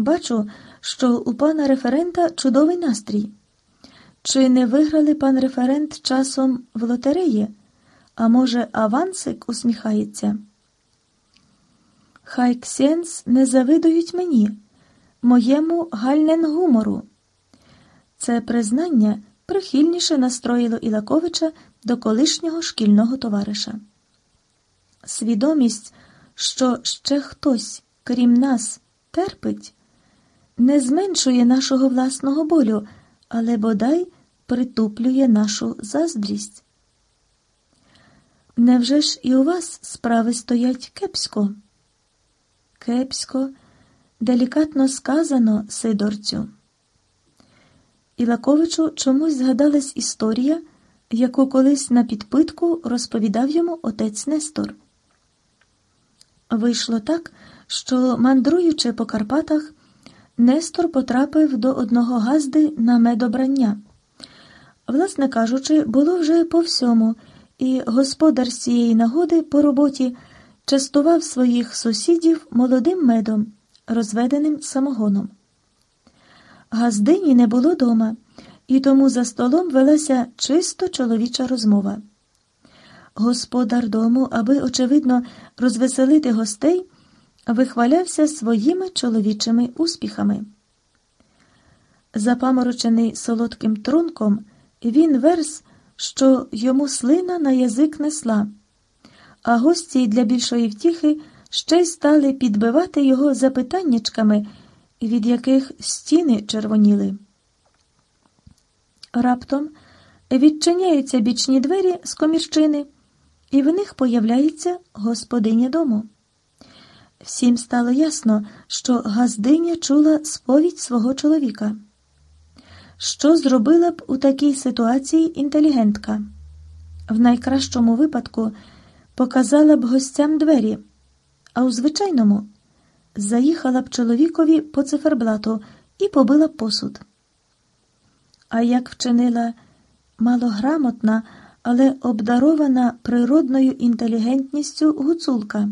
Бачу, що у пана референта чудовий настрій. Чи не виграли пан референт часом в лотереї? А може, авансик усміхається? Хай ксенс не завидують мені, моєму гальненгумору. Це признання прихильніше настроїло Ілаковича до колишнього шкільного товариша. Свідомість, що ще хтось, крім нас, терпить, не зменшує нашого власного болю, але бодай притуплює нашу заздрість. Невже ж і у вас справи стоять кепсько? Кепсько, делікатно сказано, Сидорцю. Ілаковичу чомусь згадалась історія, яку колись на підпитку розповідав йому отець Нестор. Вийшло так, що, мандруючи по Карпатах, Нестор потрапив до одного газди на медобрання. Власне кажучи, було вже по всьому, і господар з цієї нагоди по роботі частував своїх сусідів молодим медом, розведеним самогоном. Газдині не було дома, і тому за столом велася чисто чоловіча розмова. Господар дому, аби, очевидно, розвеселити гостей, вихвалявся своїми чоловічими успіхами. Запаморочений солодким трунком, він верс, що йому слина на язик несла, а гості для більшої втіхи ще й стали підбивати його запитаннячками, від яких стіни червоніли. Раптом відчиняються бічні двері з комірчини, і в них появляється господиня дому. Всім стало ясно, що газдиня чула сповідь свого чоловіка. Що зробила б у такій ситуації інтелігентка? В найкращому випадку показала б гостям двері, а у звичайному заїхала б чоловікові по циферблату і побила б посуд. А як вчинила малограмотна, але обдарована природною інтелігентністю гуцулка.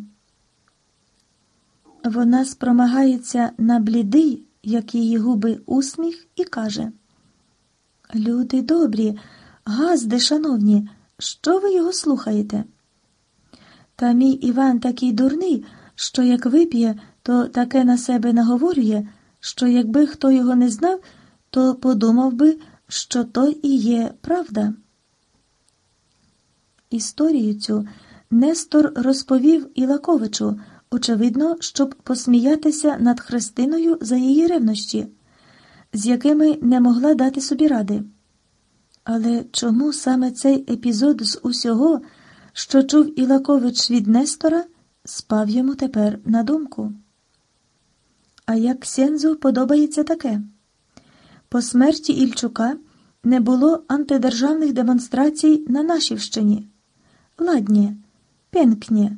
Вона спромагається на блідий, як її губи, усміх, і каже: Люди добрі, газди, шановні, що ви його слухаєте? Та мій Іван такий дурний, що як вип'є, то таке на себе наговорює, що якби хто його не знав, то подумав би, що то і є правда. Історію цю Нестор розповів Ілаковичу, очевидно, щоб посміятися над Христиною за її ревнощі, з якими не могла дати собі ради. Але чому саме цей епізод з усього, що чув Ілакович від Нестора, спав йому тепер на думку? А як Сензу подобається таке? По смерті Ільчука не було антидержавних демонстрацій на Нашівщині. Ладнє, пенкнє.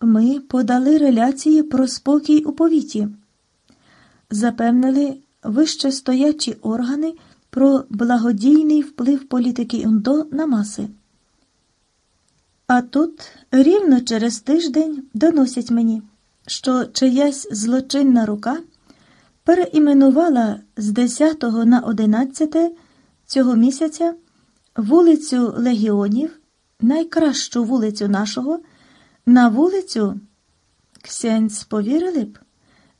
Ми подали реляції про спокій у повіті, запевнили вищестоячі органи про благодійний вплив політики УНДО на маси. А тут рівно через тиждень доносять мені, що чиясь злочинна рука переіменувала з 10 на 11 цього місяця вулицю Легіонів, найкращу вулицю нашого, на вулицю Ксенць повірили б,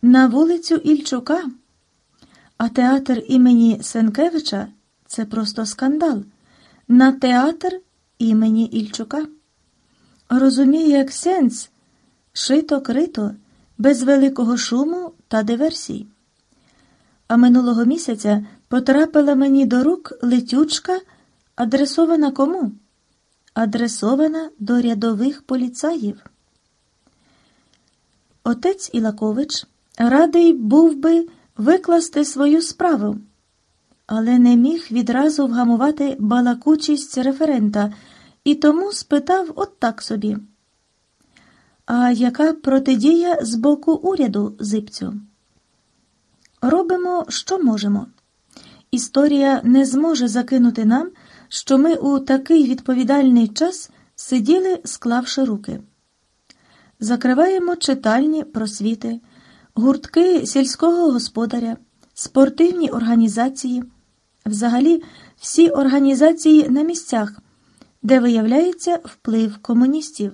на вулицю Ільчука. А театр імені Сенкевича це просто скандал. На театр імені Ільчука. Розуміє Ксенць шито крито, без великого шуму та диверсій. А минулого місяця потрапила мені до рук летючка, адресована кому? Адресована до рядових поліцаїв. Отець Ілакович радий був би викласти свою справу, але не міг відразу вгамувати балакучість референта і тому спитав от так собі. А яка протидія з боку уряду зипцю? Робимо, що можемо. Історія не зможе закинути нам, що ми у такий відповідальний час сиділи, склавши руки. Закриваємо читальні просвіти, гуртки сільського господаря, спортивні організації, взагалі всі організації на місцях, де виявляється вплив комуністів.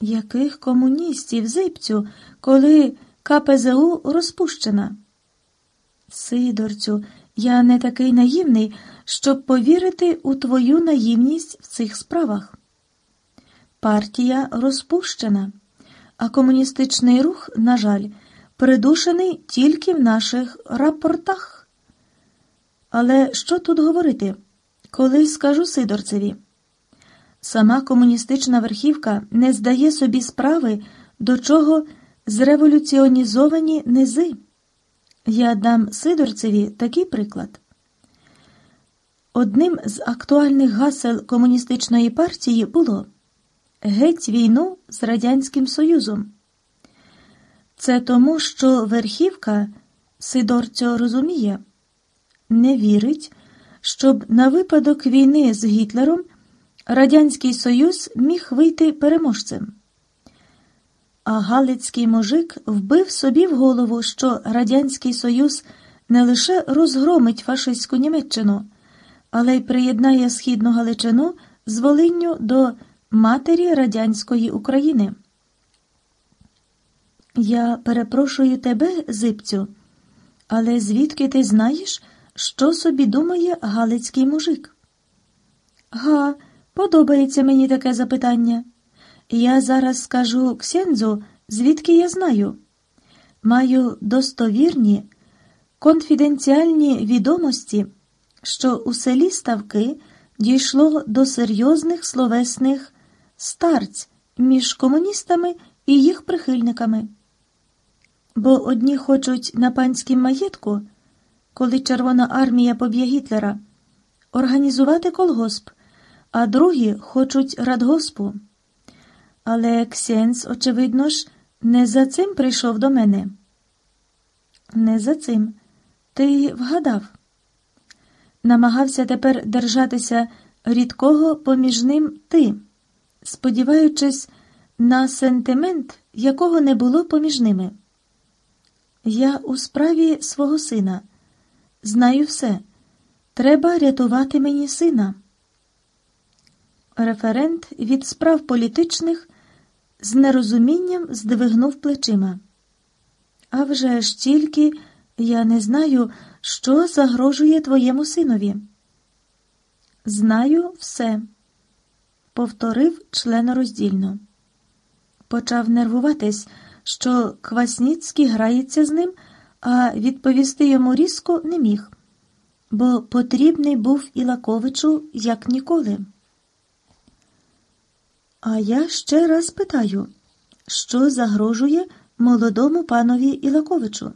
Яких комуністів, зипцю, коли КПЗУ розпущена? Сидорцю, я не такий наївний, щоб повірити у твою наївність в цих справах. Партія розпущена, а комуністичний рух, на жаль, придушений тільки в наших рапортах. Але що тут говорити? Коли скажу Сидорцеві? Сама комуністична верхівка не здає собі справи, до чого зреволюціонізовані низи. Я дам Сидорцеві такий приклад. Одним з актуальних гасел комуністичної партії було Геть війну з Радянським Союзом. Це тому, що верхівка Сидорцьо розуміє, не вірить, щоб на випадок війни з Гітлером Радянський Союз міг вийти переможцем. А Галицький мужик вбив собі в голову, що Радянський Союз не лише розгромить фашистську Німеччину, але й приєднає Східну Галичину з Волинню до матері радянської України. Я перепрошую тебе, зипцю, але звідки ти знаєш, що собі думає Галицький мужик? Га, подобається мені таке запитання. Я зараз скажу Ксензу, звідки я знаю. Маю достовірні, конфіденціальні відомості, що у селі Ставки дійшло до серйозних словесних старць між комуністами і їх прихильниками. Бо одні хочуть на панськім маєтку, коли Червона армія поб'є Гітлера, організувати колгосп, а другі хочуть радгоспу. Але Ксенс, очевидно ж, не за цим прийшов до мене. Не за цим. Ти вгадав. Намагався тепер держатися рідкого поміж ним ти, сподіваючись на сентимент, якого не було поміж ними. Я у справі свого сина. Знаю все. Треба рятувати мені сина. Референт від справ політичних з нерозумінням здвигнув плечима. А вже ж тільки я не знаю, що загрожує твоєму синові. Знаю все, повторив членороздільно. Почав нервуватись, що Квасніцький грається з ним, а відповісти йому різко не міг, бо потрібний був Ілаковичу як ніколи. А я ще раз питаю, що загрожує молодому панові Ілаковичу?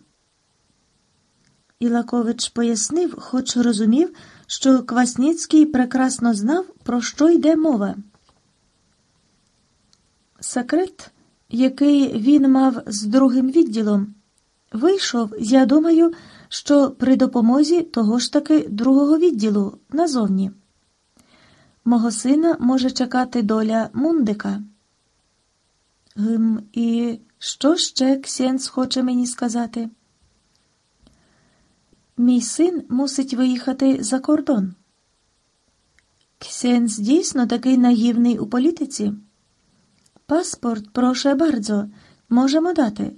Ілакович пояснив, хоч розумів, що Квасніцький прекрасно знав, про що йде мова. Секрет, який він мав з другим відділом, вийшов, я думаю, що при допомозі того ж таки другого відділу назовні. Мого сина може чекати доля мундика. Гм, і що ще Ксенс хоче мені сказати? Мій син мусить виїхати за кордон. Ксенс дійсно такий наївний у політиці. Паспорт, проше бардзо, можемо дати.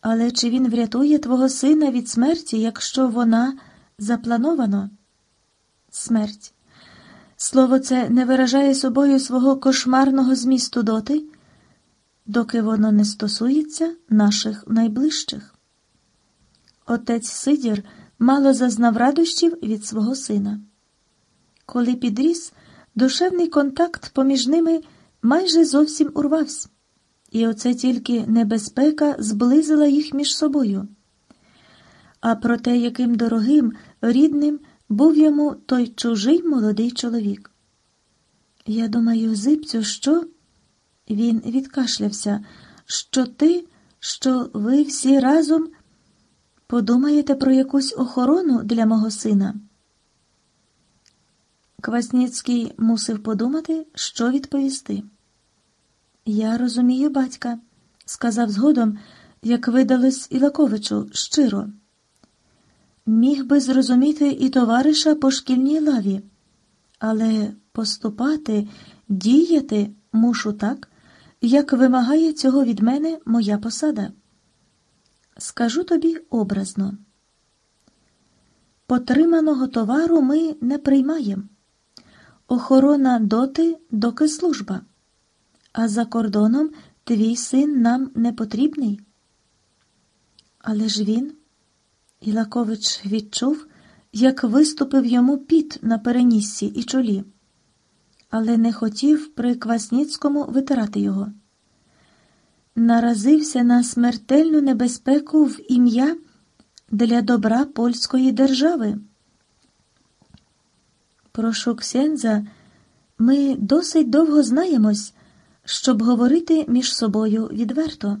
Але чи він врятує твого сина від смерті, якщо вона заплановано? Смерть. Слово це не виражає собою свого кошмарного змісту доти, доки воно не стосується наших найближчих. Отець Сидір мало зазнав радощів від свого сина. Коли підріс, душевний контакт поміж ними майже зовсім урвався, і оце тільки небезпека зблизила їх між собою. А про те, яким дорогим, рідним був йому той чужий молодий чоловік. Я думаю, зипцю, що? Він відкашлявся, що ти, що ви всі разом подумаєте про якусь охорону для мого сина. Квасніцький мусив подумати, що відповісти. Я розумію, батька, сказав згодом, як видалось Ілаковичу, щиро. Міг би зрозуміти і товариша по шкільній лаві, але поступати, діяти мушу так, як вимагає цього від мене моя посада. Скажу тобі образно. Потриманого товару ми не приймаємо. Охорона доти, доки служба. А за кордоном твій син нам не потрібний. Але ж він, Ілакович відчув, як виступив йому піт на переніссі і чолі, але не хотів при Квасніцькому витирати його. Наразився на смертельну небезпеку в ім'я для добра польської держави. Прошу Ксенза, ми досить довго знаємось, щоб говорити між собою відверто.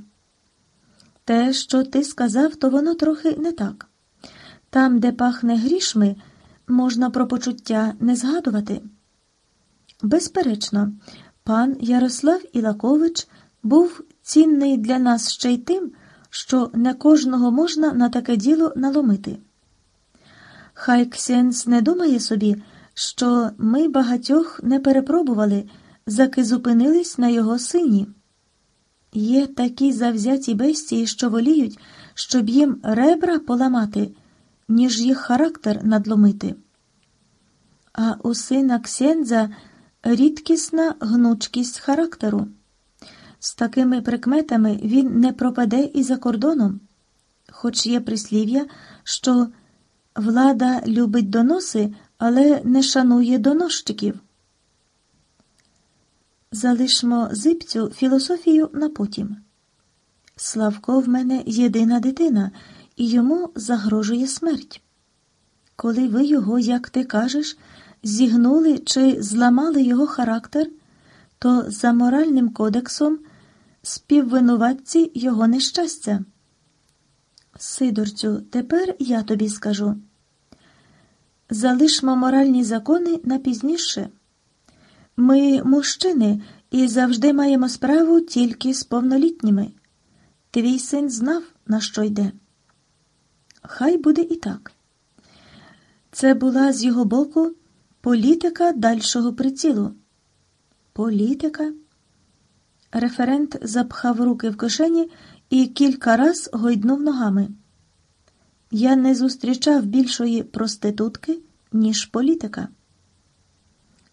Те, що ти сказав, то воно трохи не так. Там, де пахне грішми, можна про почуття не згадувати. Безперечно, пан Ярослав Ілакович був цінний для нас ще й тим, що не кожного можна на таке діло наломити. Хай Ксенс не думає собі, що ми багатьох не перепробували, заки зупинились на його сині. Є такі завзяті бестії, що воліють, щоб їм ребра поламати, ніж їх характер надломити. А у сина Ксенза рідкісна гнучкість характеру. З такими прикметами він не пропаде і за кордоном, хоч є прислів'я, що влада любить доноси, але не шанує доносчиків. Залишмо зипцю філософію на потім. Славко в мене єдина дитина, і йому загрожує смерть. Коли ви його, як ти кажеш, зігнули чи зламали його характер, то за моральним кодексом співвинуватці його нещастя. Сидорцю, тепер я тобі скажу. Залишмо моральні закони на пізніше. Ми мужчини і завжди маємо справу тільки з повнолітніми. Твій син знав, на що йде. Хай буде і так. Це була з його боку політика дальшого прицілу. Політика. Референт запхав руки в кишені і кілька раз гойднув ногами. Я не зустрічав більшої проститутки, ніж політика.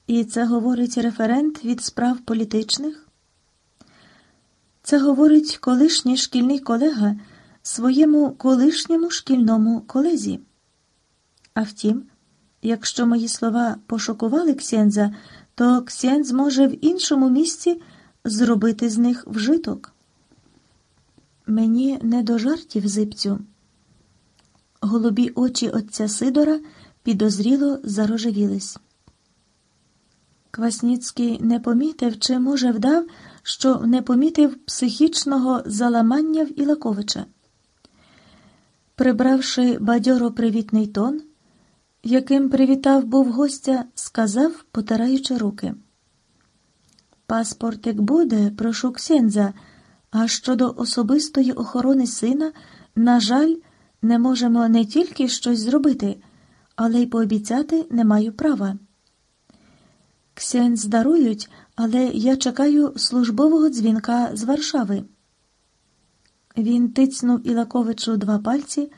І це говорить референт від справ політичних. Це говорить колишній шкільний колега своєму колишньому шкільному колезі. А втім, якщо мої слова пошокували Ксенза, то Ксенз може в іншому місці зробити з них вжиток. Мені не до жартів зипцю. Голубі очі отця Сидора підозріло зарожевілись. Квасніцький не помітив чи, може, вдав, що не помітив психічного заламання в Ілаковича. Прибравши бадьоро привітний тон, яким привітав був гостя, сказав, потираючи руки. Паспортик буде, прошу Ксенза, а щодо особистої охорони сина, на жаль, не можемо не тільки щось зробити, але й пообіцяти не маю права. Ксенз дарують, але я чекаю службового дзвінка з Варшави. Він тицнув Ілаковичу два пальці,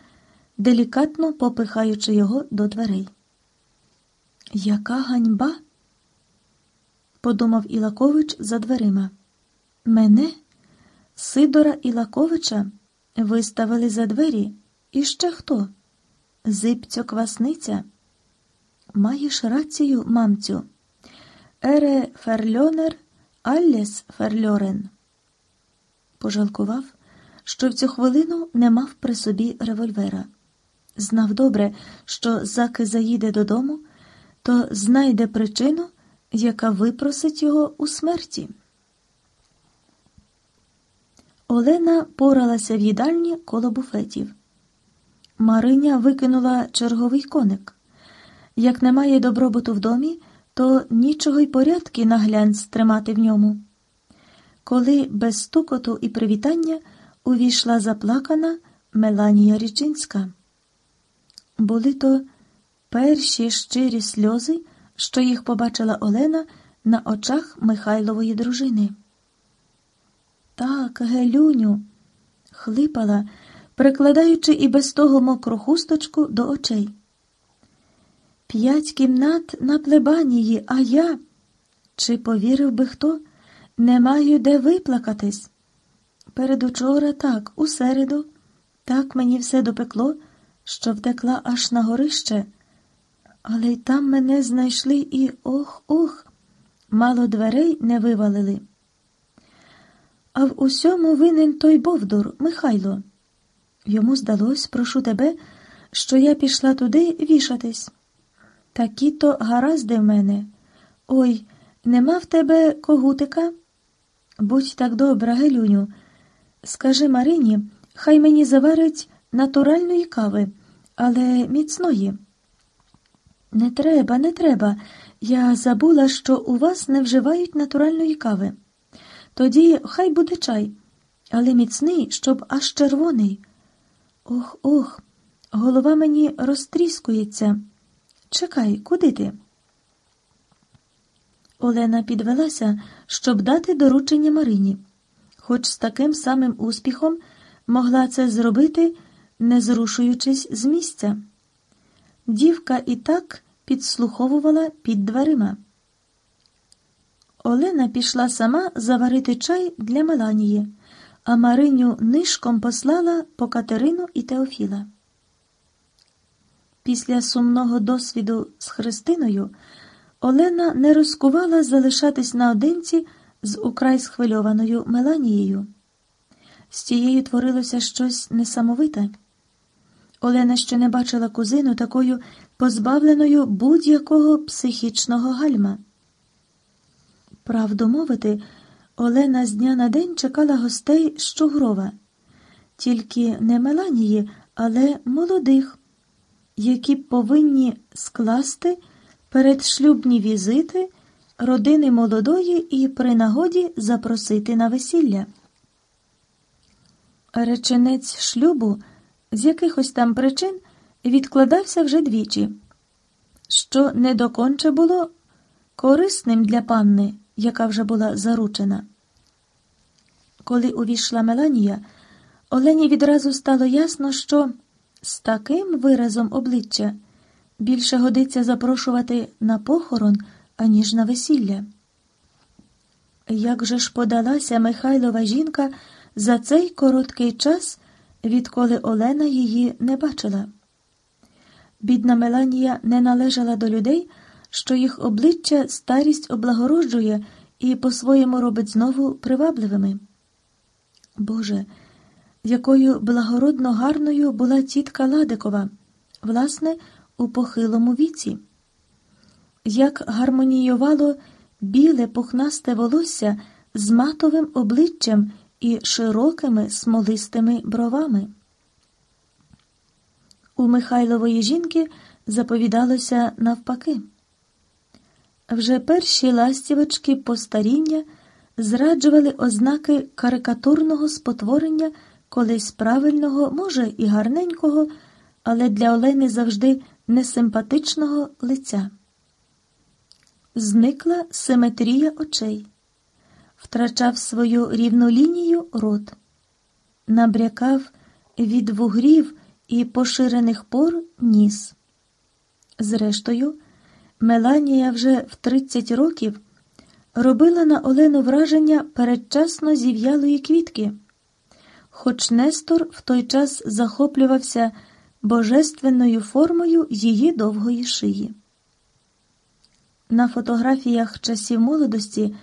делікатно попихаючи його до дверей. Яка ганьба? подумав Ілакович за дверима. Мене, Сидора Ілаковича, виставили за двері. І ще хто? Зипцьо квасниця. Маєш рацію, мамцю. Ере ферльонер, аллес ферльорен. Пожалкував, що в цю хвилину не мав при собі револьвера. Знав добре, що заки заїде додому, то знайде причину, яка випросить його у смерті. Олена поралася в їдальні коло буфетів. Мариня викинула черговий коник. Як немає добробуту в домі, то нічого й порядки на глянць тримати в ньому. Коли без стукоту і привітання увійшла заплакана Меланія Річинська. Були то перші щирі сльози, що їх побачила Олена на очах Михайлової дружини. Так, Гелюню, хлипала, прикладаючи і без того мокру хусточку до очей. П'ять кімнат на плебанії, а я. Чи повірив би хто? Не маю де виплакатись. Передучора так, у середу, так мені все допекло, що втекла аж на горище, але й там мене знайшли і ох, ох, мало дверей не вивалили. А в усьому винен той Бовдур, Михайло. Йому здалось, прошу тебе, що я пішла туди вішатись. Такі то гаразди в мене. Ой, нема в тебе когутика? Будь так добра, Гелюню. Скажи Марині, хай мені заварить натуральної кави, але міцної. Не треба, не треба. Я забула, що у вас не вживають натуральної кави. Тоді хай буде чай, але міцний, щоб аж червоний. Ох, ох, голова мені розтріскується. Чекай, куди ти? Олена підвелася, щоб дати доручення Марині, хоч з таким самим успіхом могла це зробити, не зрушуючись з місця. Дівка і так підслуховувала під дверима. Олена пішла сама заварити чай для Меланії, а Мариню нишком послала по Катерину і Теофіла. Після сумного досвіду з Христиною Олена не розкувала залишатись наодинці з украй схвильованою Меланією. З тією творилося щось несамовите. Олена ще не бачила кузину такою позбавленою будь-якого психічного гальма. Правду мовити, Олена з дня на день чекала гостей з Чугрова, тільки не Меланії, але молодих, які повинні скласти передшлюбні візити родини молодої і при нагоді запросити на весілля. Реченець шлюбу з якихось там причин відкладався вже двічі, що не доконче було корисним для панни, яка вже була заручена. Коли увійшла Меланія, Олені відразу стало ясно, що з таким виразом обличчя більше годиться запрошувати на похорон, аніж на весілля. Як же ж подалася Михайлова жінка за цей короткий час, відколи Олена її не бачила? Бідна Меланія не належала до людей, що їх обличчя старість облагороджує і по-своєму робить знову привабливими. Боже, якою благородно гарною була тітка Ладикова, власне, у похилому віці, як гармоніювало біле пухнасте волосся з матовим обличчям і широкими смолистими бровами. У Михайлової жінки заповідалося навпаки. Вже перші ластівочки постаріння зраджували ознаки карикатурного спотворення колись правильного, може, і гарненького, але для Олени завжди несимпатичного лиця. Зникла симетрія очей, втрачав свою рівну лінію рот, набрякав від вугрів і поширених пор ніс. Зрештою, Меланія вже в 30 років робила на Олену враження передчасно зів'ялої квітки, хоч Нестор в той час захоплювався божественною формою її довгої шиї. На фотографіях часів молодості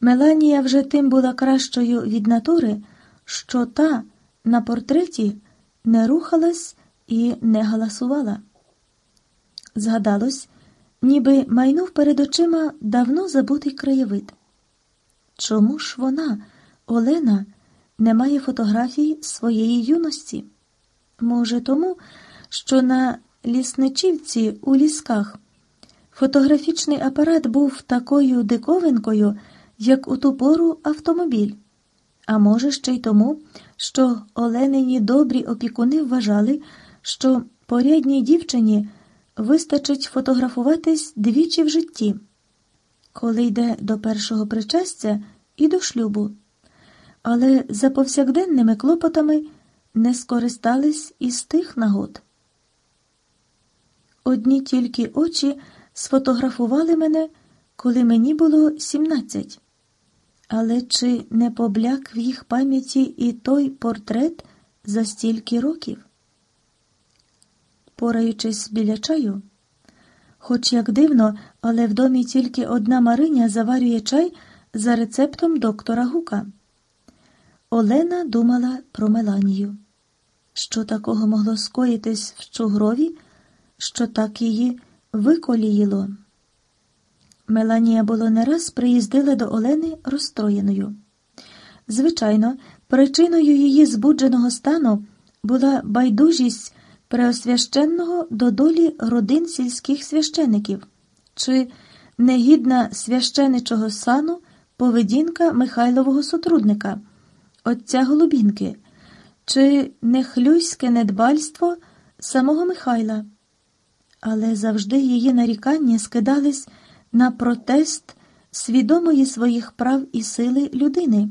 Меланія вже тим була кращою від натури, що та на портреті не рухалась і не галасувала. Згадалось, ніби майнув перед очима давно забутий краєвид. Чому ж вона, Олена, не має фотографій своєї юності? Може, тому, що на лісничівці у лісках фотографічний апарат був такою диковинкою, як у ту пору автомобіль, А може, ще й тому, що Оленині добрі опікуни вважали, що порядній дівчині вистачить фотографуватись двічі в житті, коли йде до першого причастя і до шлюбу, але за повсякденними клопотами не скористались із тих нагод. Одні тільки очі сфотографували мене, коли мені було сімнадцять. Але чи не побляк в їх пам'яті і той портрет за стільки років? Пораючись біля чаю, хоч як дивно, але в домі тільки одна Мариня заварює чай за рецептом доктора Гука. Олена думала про Меланію. Що такого могло скоїтись в чугрові, що так її виколіїло? Меланія було не раз приїздила до Олени розстроєною. Звичайно, причиною її збудженого стану була байдужість преосвященного до долі родин сільських священиків чи негідна священичого сану поведінка Михайлового сотрудника, отця Голубінки, чи нехлюйське недбальство самого Михайла. Але завжди її нарікання скидались на протест свідомої своїх прав і сили людини,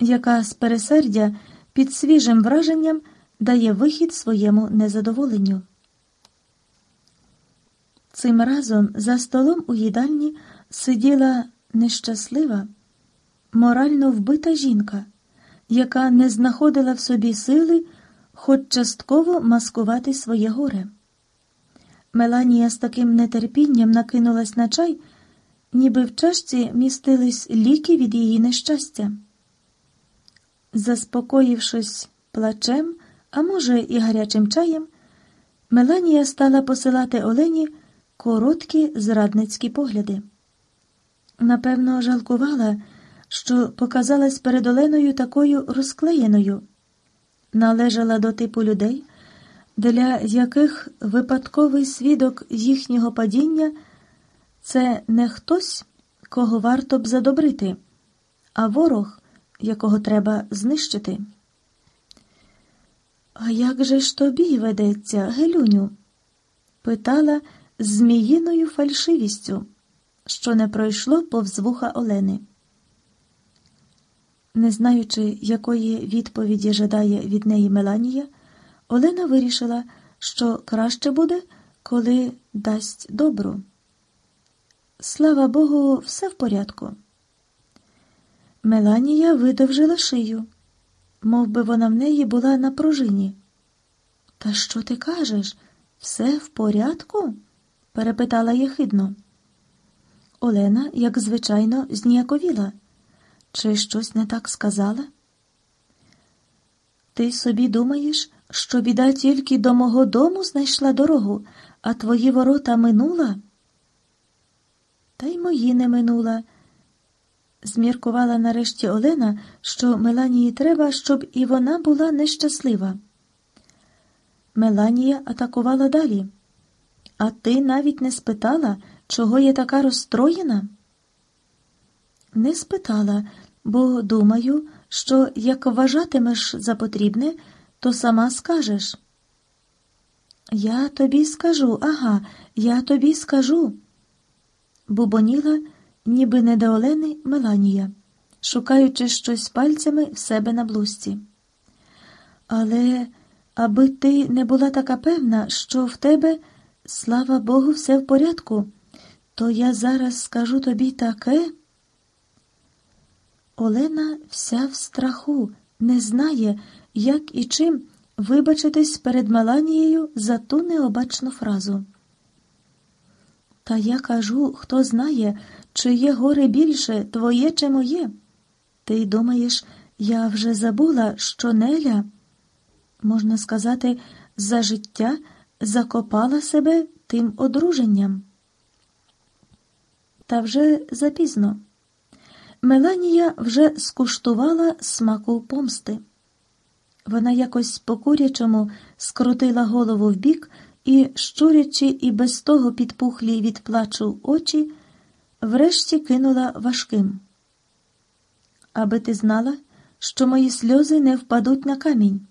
яка з пересердя під свіжим враженням дає вихід своєму незадоволенню. Цим разом за столом у їдальні сиділа нещаслива, морально вбита жінка, яка не знаходила в собі сили хоч частково маскувати своє горе. Меланія з таким нетерпінням накинулась на чай, ніби в чашці містились ліки від її нещастя. Заспокоївшись плачем, а може, і гарячим чаєм, Меланія стала посилати Олені короткі зрадницькі погляди. Напевно, жалкувала, що показалась перед Оленою такою розклеєною, належала до типу людей для яких випадковий свідок їхнього падіння це не хтось, кого варто б задобрити, а ворог, якого треба знищити. А як же ж тобі ведеться, Гелюню? питала з зміїною фальшивістю, що не пройшло повз вуха Олени. Не знаючи, якої відповіді жадає від неї Меланія, Олена вирішила, що краще буде, коли дасть добру. Слава Богу, все в порядку. Меланія видовжила шию, мов би вона в неї була на пружині. Та що ти кажеш? Все в порядку? перепитала єхидно. Олена, як звичайно, зніяковіла. Чи щось не так сказала? Ти собі думаєш, що біда тільки до мого дому знайшла дорогу, а твої ворота минула? Та й мої не минула. Зміркувала нарешті Олена, що Меланії треба, щоб і вона була нещаслива. Меланія атакувала далі. А ти навіть не спитала, чого я така розстроєна? Не спитала, бо думаю, що як вважатимеш за потрібне, то сама скажеш. Я тобі скажу, ага, я тобі скажу. Бубоніла, ніби не до Олени Меланія, шукаючи щось пальцями в себе на блузці. Але аби ти не була така певна, що в тебе, слава Богу, все в порядку, то я зараз скажу тобі таке. Олена вся в страху, не знає, як і чим вибачитись перед Меланією за ту необачну фразу. Та я кажу, хто знає, чиє горе більше, твоє чи моє. Ти думаєш, я вже забула, що Неля, можна сказати, за життя закопала себе тим одруженням. Та вже запізно. Меланія вже скуштувала смаку помсти. Вона якось по курячому скрутила голову вбік і, щурячи і без того підпухлі від плачу очі, врешті кинула важким. Аби ти знала, що мої сльози не впадуть на камінь.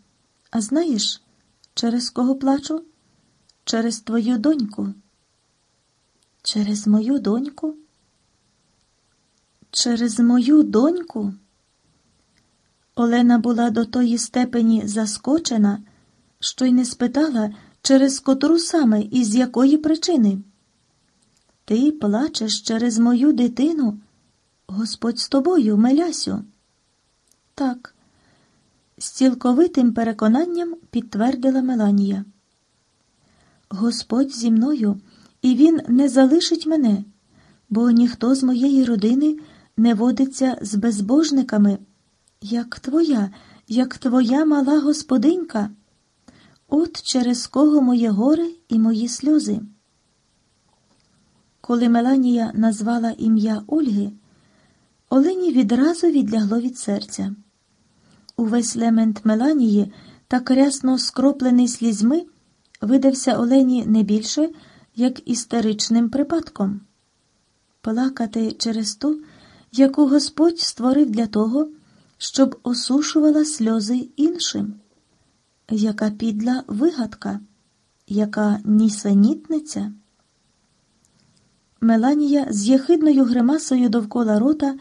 А знаєш, через кого плачу? Через твою доньку. Через мою доньку? Через мою доньку? Олена була до тої степені заскочена, що й не спитала, через котру саме і з якої причини. Ти плачеш через мою дитину, Господь з тобою, Мелясю. Так, з цілковитим переконанням підтвердила Меланія. Господь зі мною, і Він не залишить мене, бо ніхто з моєї родини не водиться з безбожниками, як твоя, як твоя мала господинька. От через кого моє горе і мої сльози. Коли Меланія назвала ім'я Ольги, Олені відразу відлягло від серця. Увесь лемент Меланії, так рясно скроплений слізьми, видався Олені не більше, як істеричним припадком. Плакати через ту, яку Господь створив для того, щоб осушувала сльози іншим. Яка підла вигадка, яка нісенітниця. Меланія з єхидною гримасою довкола рота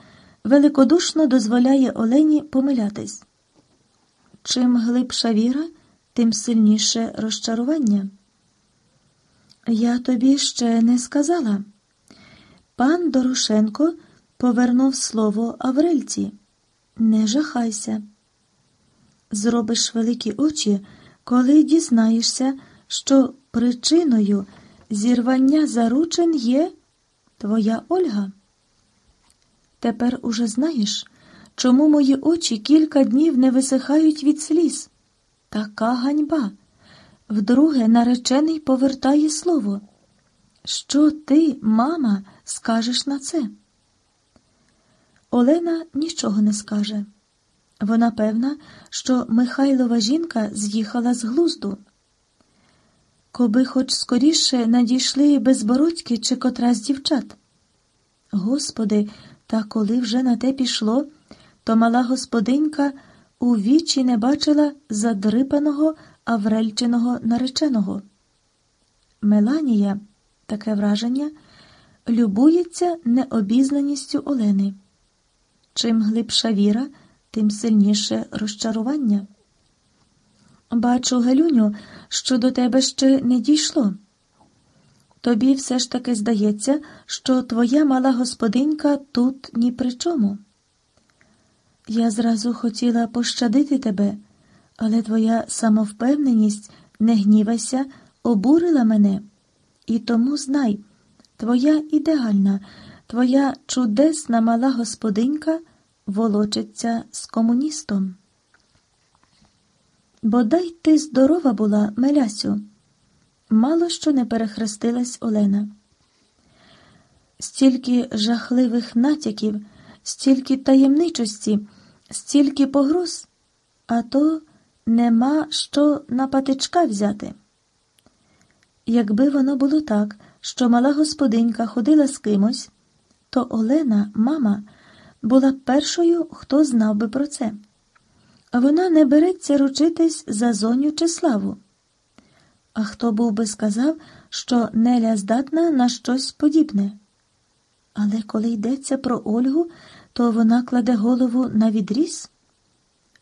великодушно дозволяє Олені помилятись. Чим глибша віра, тим сильніше розчарування. Я тобі ще не сказала. Пан Дорошенко повернув слово Аврельці. Не жахайся. Зробиш великі очі, коли дізнаєшся, що причиною зірвання заручин є твоя Ольга. Тепер уже знаєш, чому мої очі кілька днів не висихають від сліз. Така ганьба. Вдруге наречений повертає слово. Що ти, мама, скажеш на це? Олена нічого не скаже. Вона певна, що Михайлова жінка з'їхала з глузду. Коби хоч скоріше надійшли безбородьки чи котра з дівчат. Господи, та коли вже на те пішло, то мала господинька у вічі не бачила задрипаного Аврельчиного нареченого. Меланія, таке враження, любується необізнаністю Олени. Чим глибша віра, тим сильніше розчарування. Бачу, Гелюню, що до тебе ще не дійшло. Тобі все ж таки здається, що твоя мала господинька тут ні при чому. Я зразу хотіла пощадити тебе, але твоя самовпевненість, не гнівайся, обурила мене. І тому знай, твоя ідеальна, твоя чудесна мала господинька волочиться з комуністом. Бодай ти здорова була, Мелясю. Мало що не перехрестилась Олена. Стільки жахливих натяків, стільки таємничості, стільки погроз, а то нема що на патичка взяти. Якби воно було так, що мала господинька ходила з кимось, то Олена, мама, була першою, хто знав би про це. Вона не береться ручитись за зоню чи славу. А хто був би сказав, що Неля здатна на щось подібне? Але коли йдеться про Ольгу, то вона кладе голову на відріз.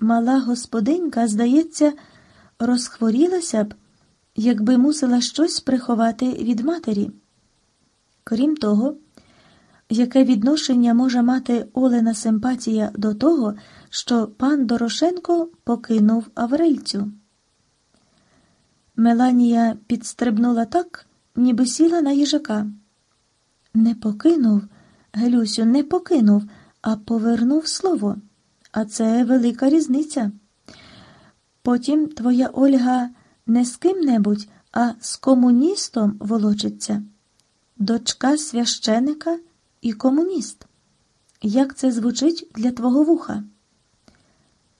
Мала господинька, здається, розхворілася б, якби мусила щось приховати від матері. Крім того, яке відношення може мати Олена симпатія до того, що пан Дорошенко покинув Аврельцю? Меланія підстрибнула так, ніби сіла на їжака. Не покинув, Гелюсю, не покинув, а повернув слово. А це велика різниця. Потім твоя Ольга не з ким-небудь, а з комуністом волочиться. Дочка священика і комуніст. Як це звучить для твого вуха?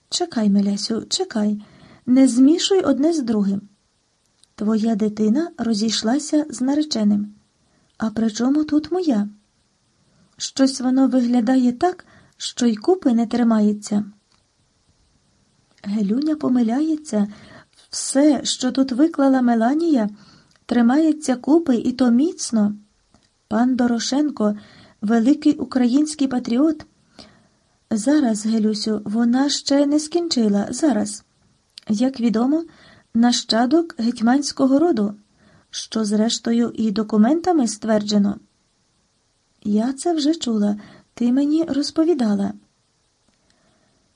Чекай, Мелясю, чекай, не змішуй одне з другим. Твоя дитина розійшлася з нареченим. А при чому тут моя? Щось воно виглядає так, що й купи не тримається. Гелюня помиляється. Все, що тут виклала Меланія, тримається купи і то міцно. Пан Дорошенко, великий український патріот. Зараз, Гелюсю, вона ще не скінчила. Зараз. Як відомо, нащадок гетьманського роду, що, зрештою, і документами стверджено. Я це вже чула, ти мені розповідала.